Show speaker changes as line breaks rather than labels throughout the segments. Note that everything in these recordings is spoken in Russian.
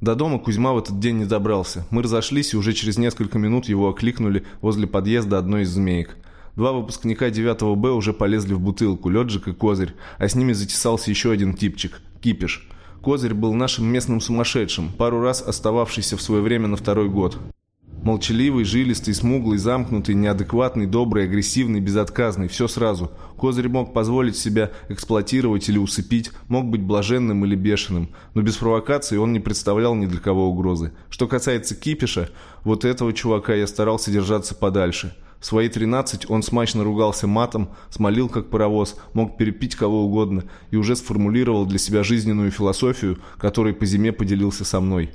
До дома Кузьма в этот день не добрался. Мы разошлись, и уже через несколько минут его окликнули возле подъезда одной из змеек. Два выпускника 9 Б уже полезли в бутылку, Леджик и Козырь, а с ними затесался еще один типчик – Кипиш. Козырь был нашим местным сумасшедшим, пару раз остававшийся в свое время на второй год. Молчаливый, жилистый, смуглый, замкнутый, неадекватный, добрый, агрессивный, безотказный. Все сразу. Козырь мог позволить себя эксплуатировать или усыпить, мог быть блаженным или бешеным. Но без провокации он не представлял ни для кого угрозы. Что касается Кипиша, вот этого чувака я старался держаться подальше. В свои 13 он смачно ругался матом, смолил как паровоз, мог перепить кого угодно и уже сформулировал для себя жизненную философию, которой по зиме поделился со мной.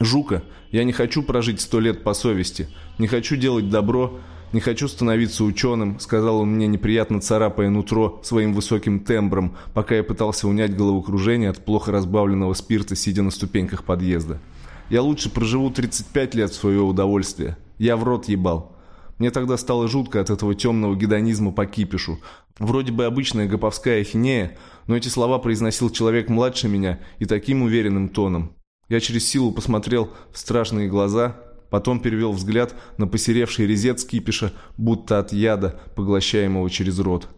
«Жука, я не хочу прожить сто лет по совести, не хочу делать добро, не хочу становиться ученым», сказал он мне, неприятно царапая нутро своим высоким тембром, пока я пытался унять головокружение от плохо разбавленного спирта, сидя на ступеньках подъезда. «Я лучше проживу 35 лет в свое удовольствие. Я в рот ебал». Мне тогда стало жутко от этого темного гедонизма по кипишу. Вроде бы обычная гоповская ахинея, но эти слова произносил человек младше меня и таким уверенным тоном. Я через силу посмотрел в страшные глаза, потом перевел взгляд на посеревший резец кипиша, будто от яда, поглощаемого через рот.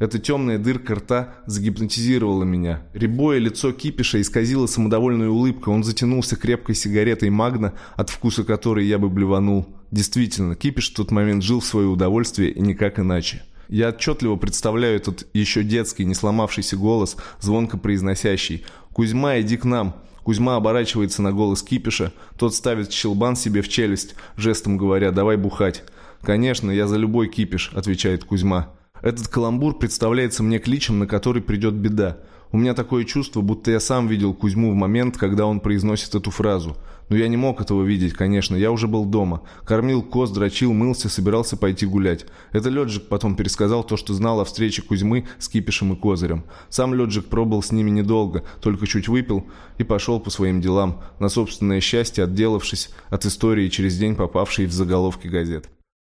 Эта темная дырка рта загипнотизировала меня. Рябое лицо кипиша исказило самодовольную улыбку. Он затянулся крепкой сигаретой магна, от вкуса которой я бы блеванул. Действительно, кипиш в тот момент жил в свое удовольствие и никак иначе. Я отчетливо представляю этот еще детский, не сломавшийся голос, звонко произносящий «Кузьма, иди к нам!» Кузьма оборачивается на голос кипиша, тот ставит щелбан себе в челюсть, жестом говоря «давай бухать». «Конечно, я за любой кипиш», — отвечает Кузьма. Этот каламбур представляется мне кличем, на который придет беда. У меня такое чувство, будто я сам видел Кузьму в момент, когда он произносит эту фразу. Но я не мог этого видеть, конечно, я уже был дома. Кормил коз, дрочил, мылся, собирался пойти гулять. Это Леджик потом пересказал то, что знал о встрече Кузьмы с Кипишем и Козырем. Сам Леджик пробыл с ними недолго, только чуть выпил и пошел по своим делам, на собственное счастье отделавшись от истории через день попавшей в заголовки газет.